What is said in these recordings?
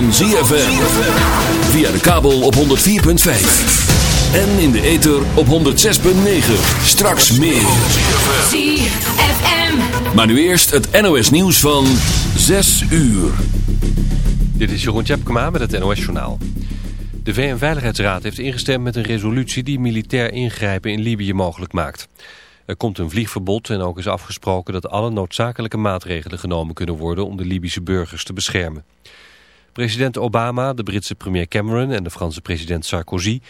van ZFM. Via de kabel op 104.5. En in de ether op 106.9. Straks meer. ZFM. Maar nu eerst het NOS nieuws van 6 uur. Dit is Jeroen Tjepkema met het NOS Journaal. De VN-veiligheidsraad heeft ingestemd met een resolutie die militair ingrijpen in Libië mogelijk maakt. Er komt een vliegverbod en ook is afgesproken dat alle noodzakelijke maatregelen genomen kunnen worden om de Libische burgers te beschermen. President Obama, de Britse premier Cameron en de Franse president Sarkozy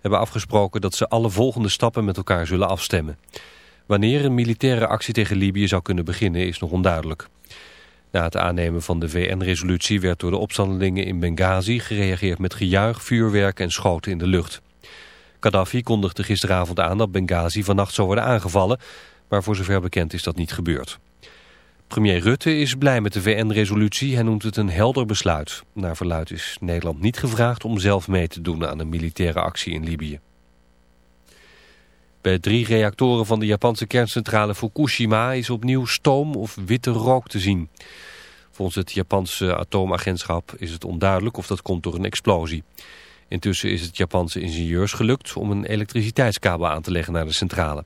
hebben afgesproken dat ze alle volgende stappen met elkaar zullen afstemmen. Wanneer een militaire actie tegen Libië zou kunnen beginnen is nog onduidelijk. Na het aannemen van de VN-resolutie werd door de opstandelingen in Benghazi gereageerd met gejuich, vuurwerk en schoten in de lucht. Gaddafi kondigde gisteravond aan dat Benghazi vannacht zou worden aangevallen, maar voor zover bekend is dat niet gebeurd. Premier Rutte is blij met de VN-resolutie. Hij noemt het een helder besluit. Naar verluid is Nederland niet gevraagd om zelf mee te doen aan een militaire actie in Libië. Bij drie reactoren van de Japanse kerncentrale Fukushima is opnieuw stoom of witte rook te zien. Volgens het Japanse atoomagentschap is het onduidelijk of dat komt door een explosie. Intussen is het Japanse ingenieurs gelukt om een elektriciteitskabel aan te leggen naar de centrale.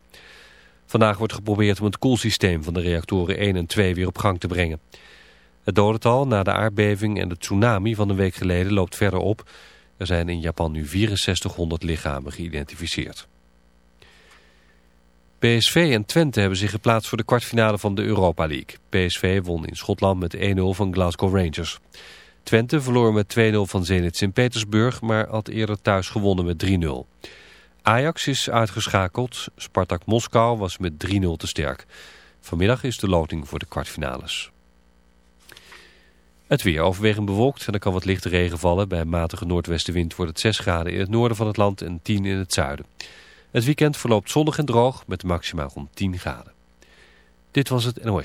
Vandaag wordt geprobeerd om het koelsysteem van de reactoren 1 en 2 weer op gang te brengen. Het dodental na de aardbeving en de tsunami van een week geleden loopt verder op. Er zijn in Japan nu 6400 lichamen geïdentificeerd. PSV en Twente hebben zich geplaatst voor de kwartfinale van de Europa League. PSV won in Schotland met 1-0 van Glasgow Rangers. Twente verloor met 2-0 van Zenit Sint-Petersburg, maar had eerder thuis gewonnen met 3-0. Ajax is uitgeschakeld, Spartak Moskou was met 3-0 te sterk. Vanmiddag is de loting voor de kwartfinales. Het weer overwegend bewolkt en er kan wat lichte regen vallen. Bij een matige noordwestenwind wordt het 6 graden in het noorden van het land en 10 in het zuiden. Het weekend verloopt zonnig en droog met maximaal rond 10 graden. Dit was het NOS.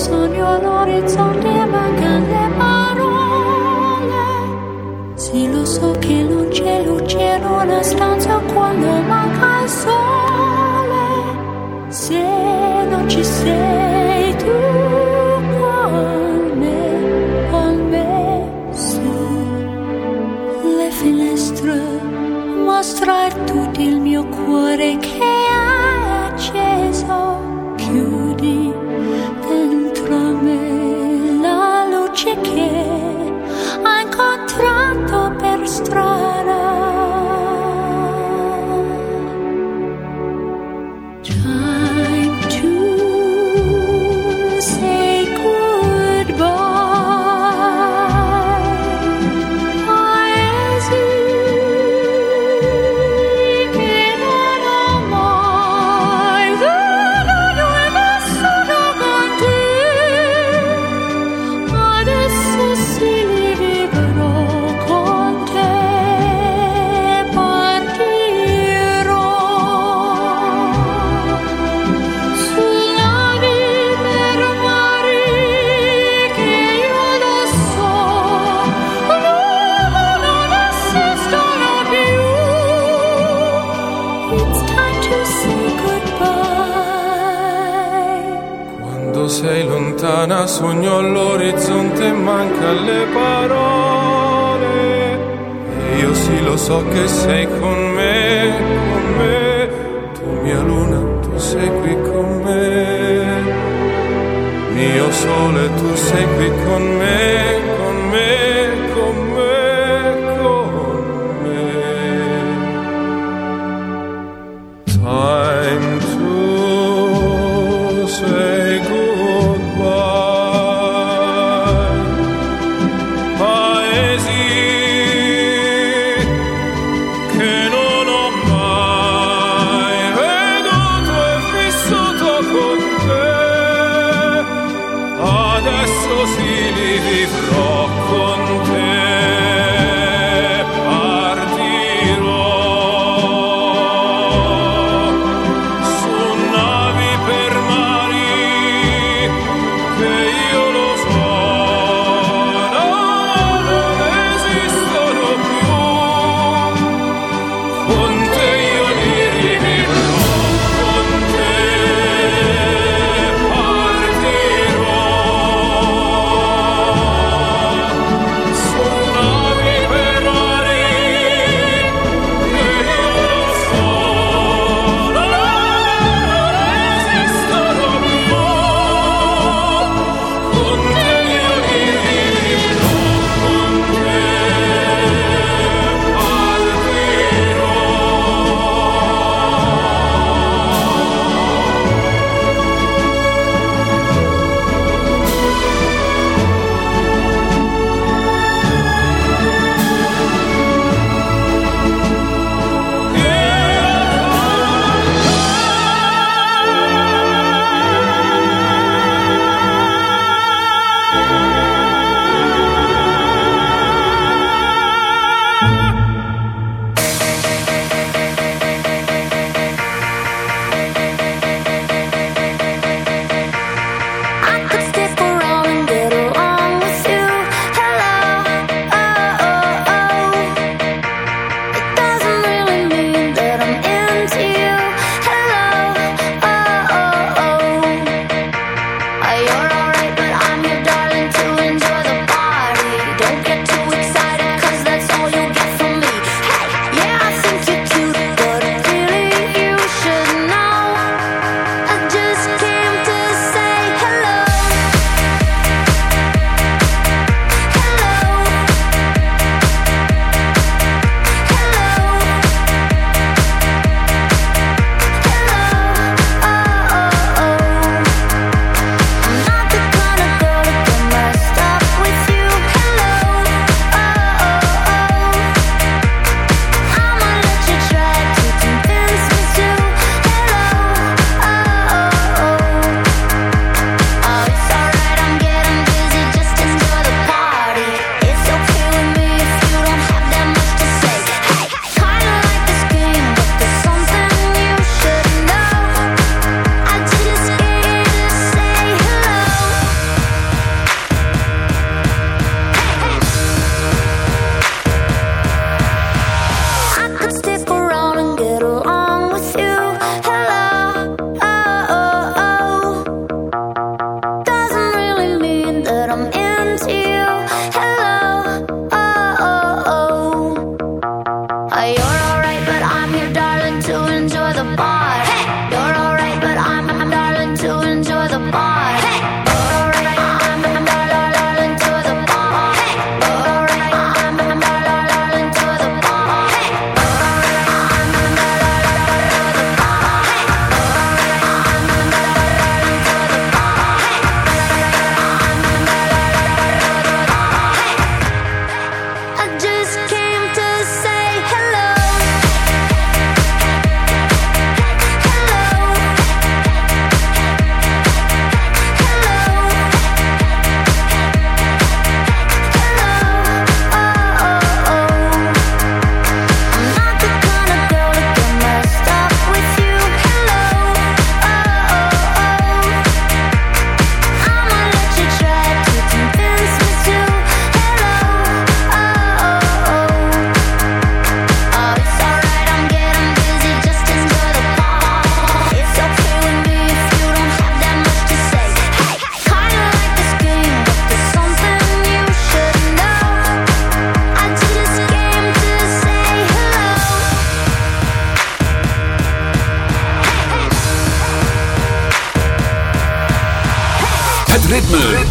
Sogno l'orizzonte e mancano le parole. Sì lo so che non c'è luce in una stanza quando manca il sole. Se non ci sei tu con me, con me su le finestre mostrar tutto il mio cuore che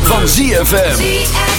van ZFM.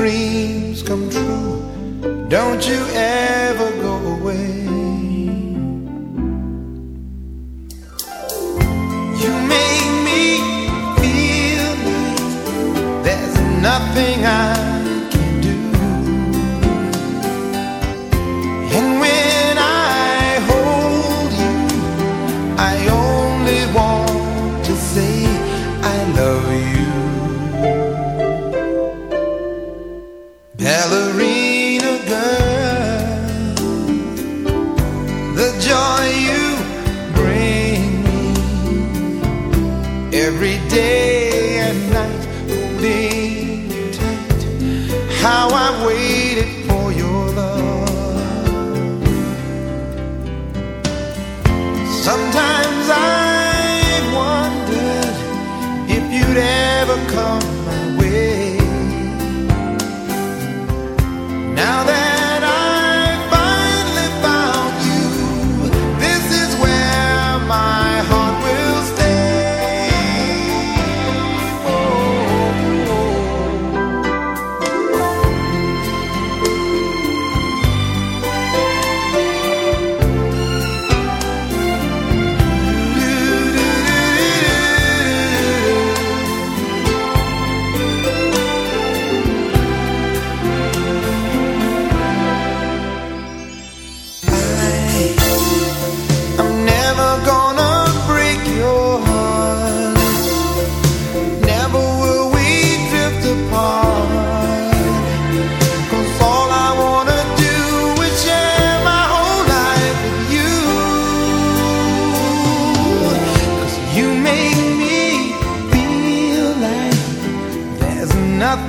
dreams come true. Don't you ever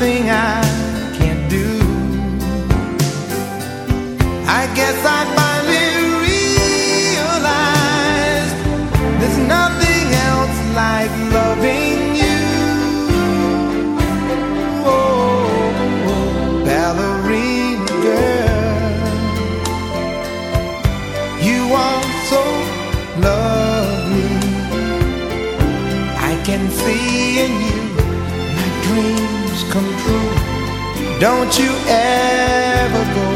everything I Don't you ever go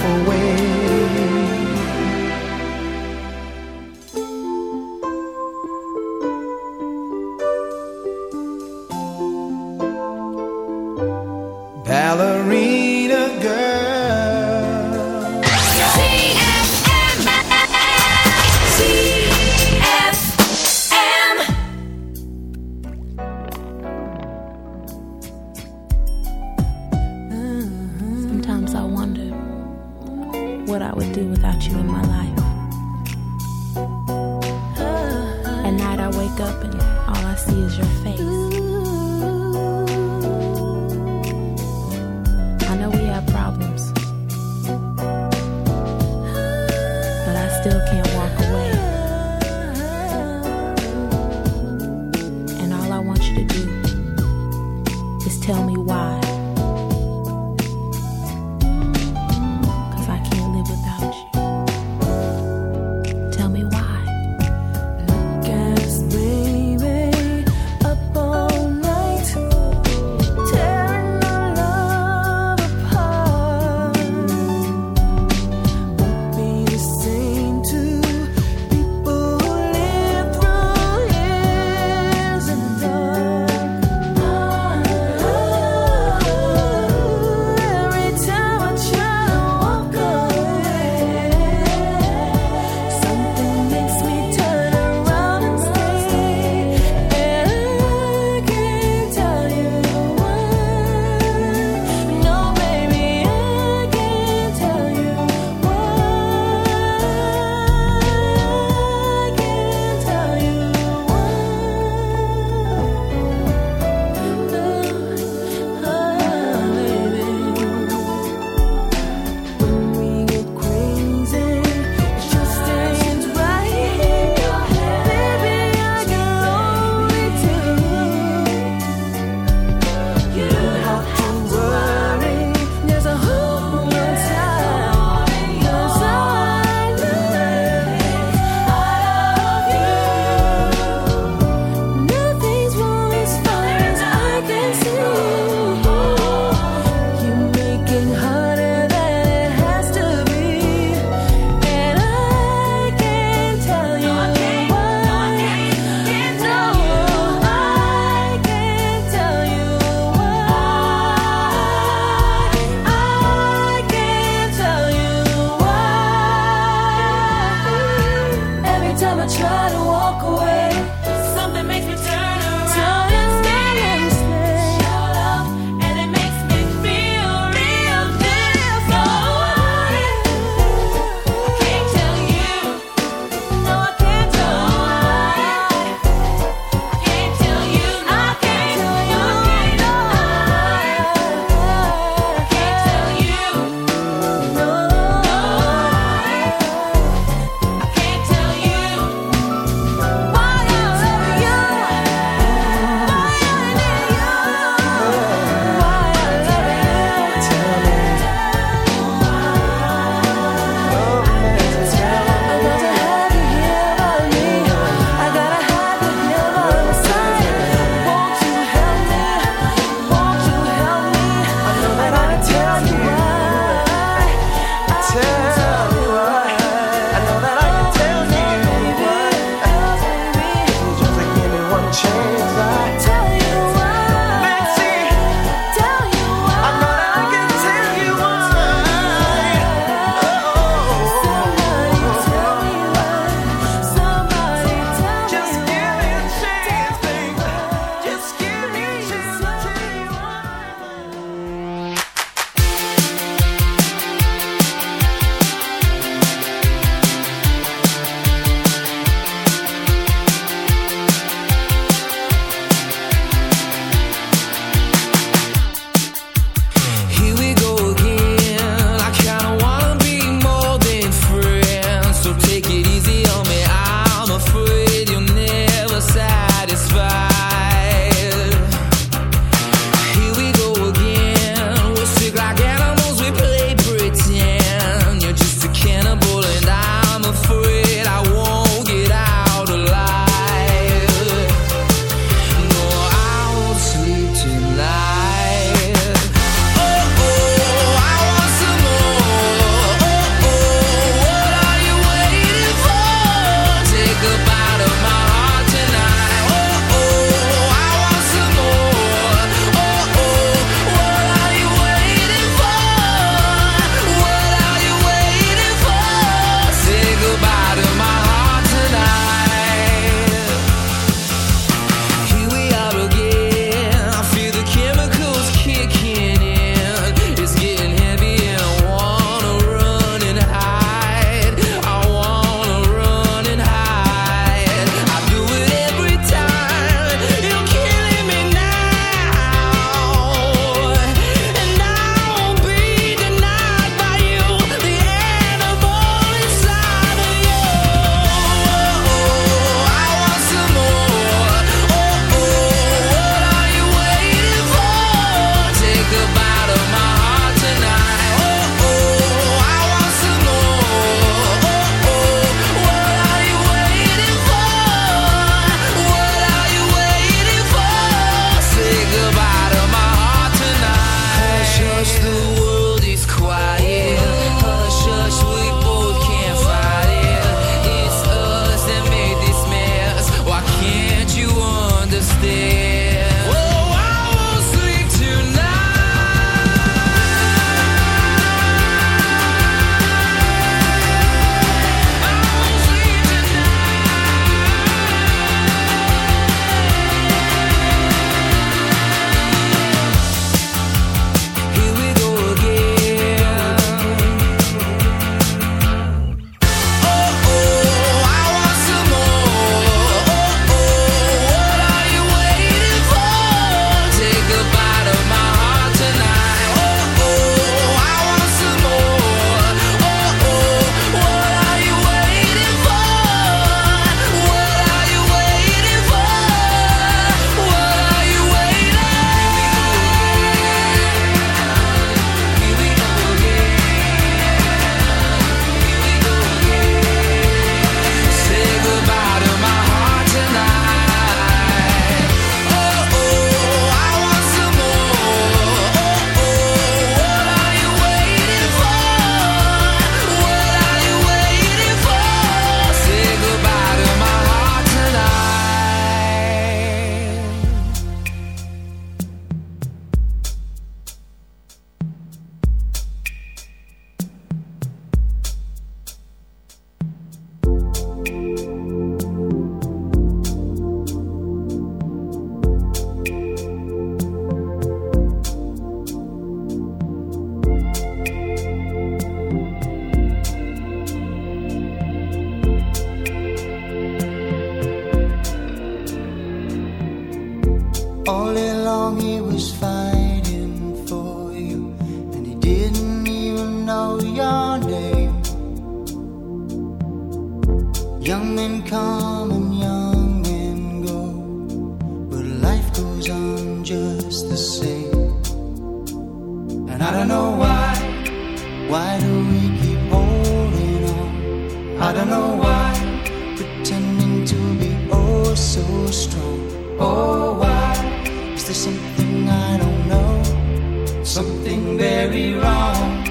something I don't know, something very wrong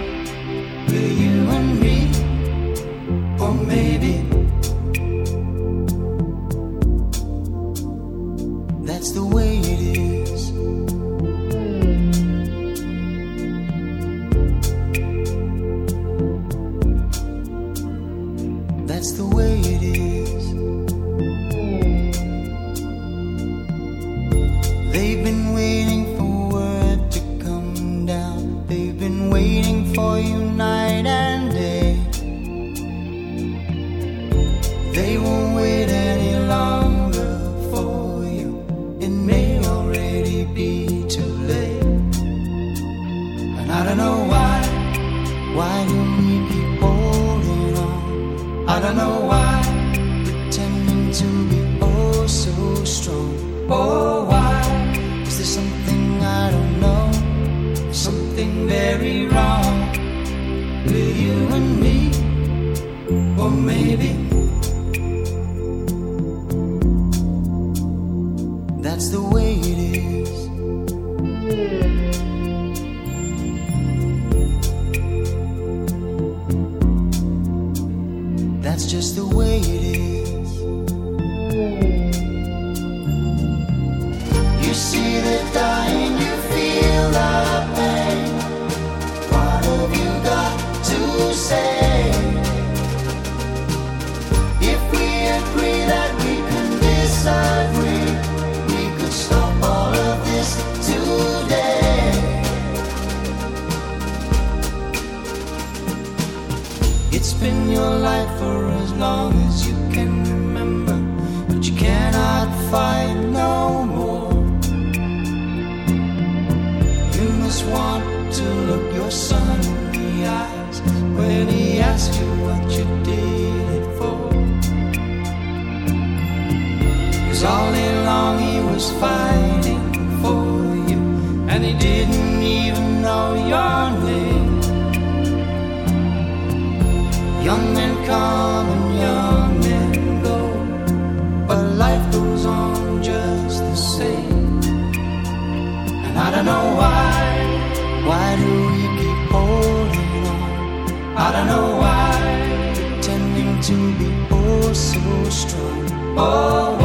with you. long as you can remember, but you cannot fight no more. You must want to look your son in the eyes when he asks you what you did it for. Cause all day long he was fighting for you, and he didn't even know your name. Young men come. I don't know why, pretending to be oh so strong. Oh.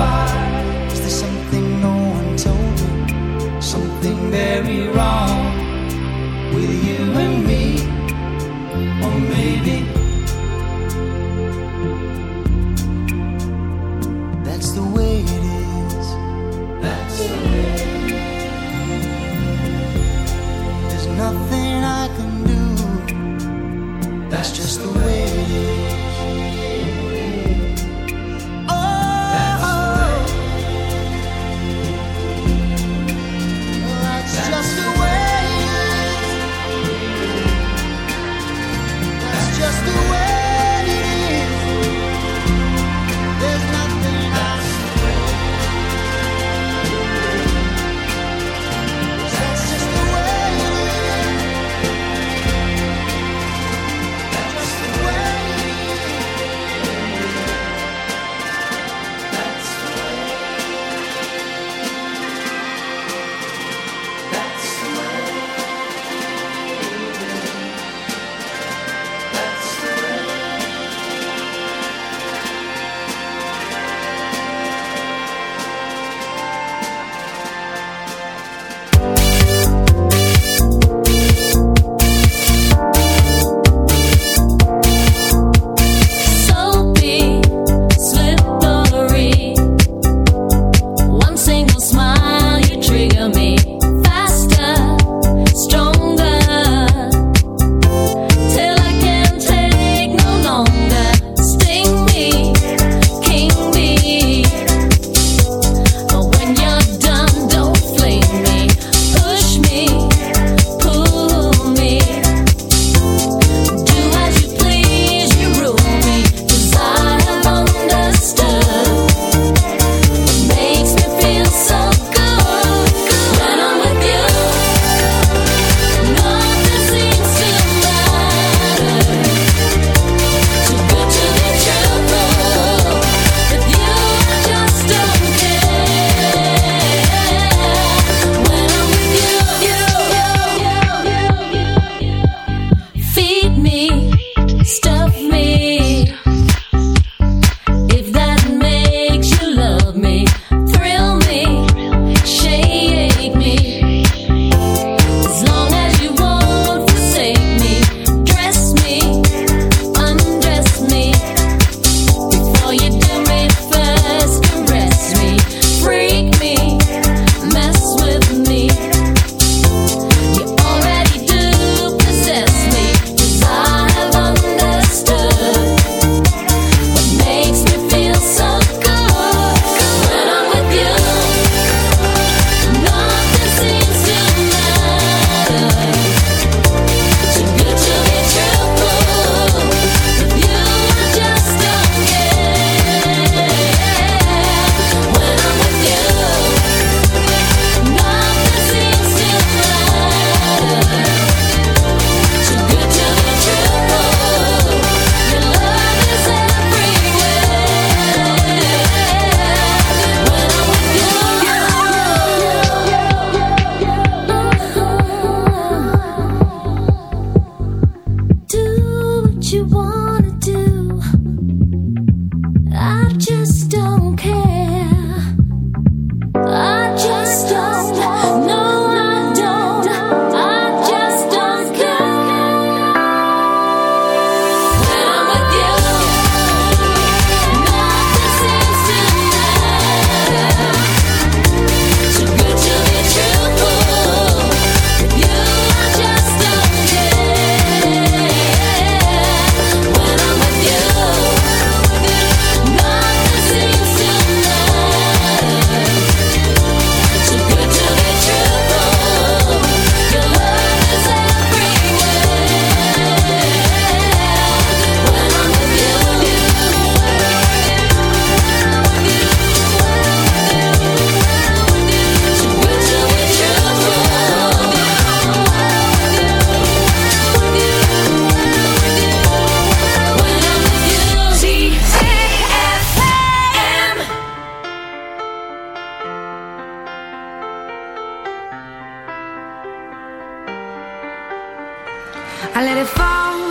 I let it fall.